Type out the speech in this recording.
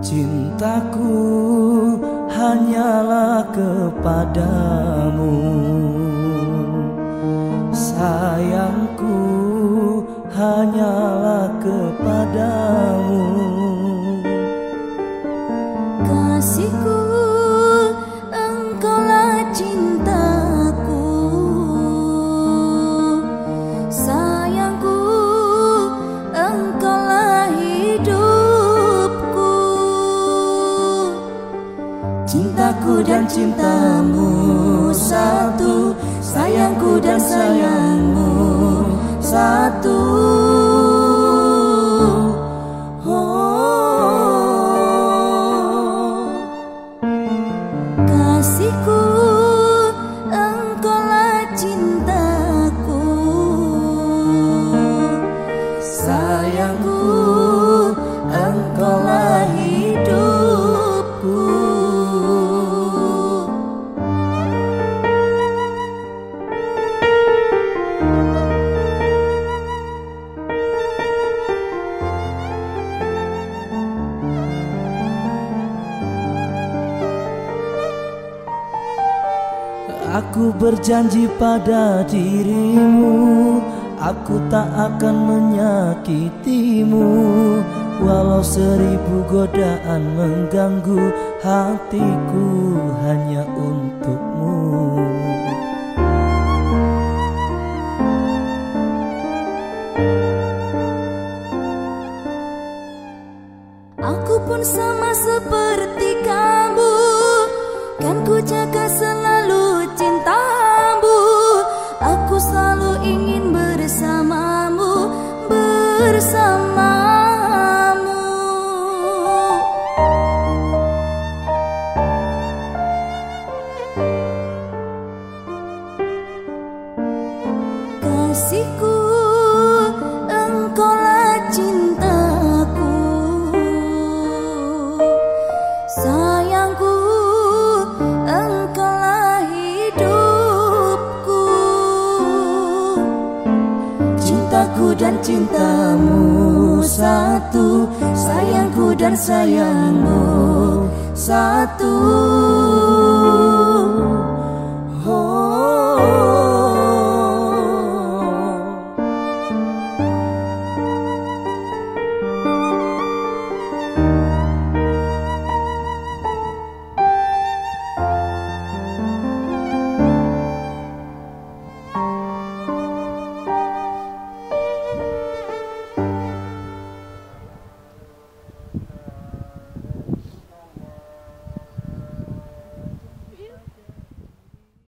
Cintaku hanyalah kepadamu. Sayangku hanyalah kepadamu Cintaku dan cintamu satu Sayangku dan sayangmu Aku berjanji pada dirimu Aku tak akan menyakitimu. Walau seribu godaan mengganggu hatiku hanya untukmu. Aku pun sama seperti kamu Kan ku jaga selalu cintamu. Aku selalu ingin bersamamu Bersamamu. Kasihku dan cintamu satu Sayangku dan sayangmu satu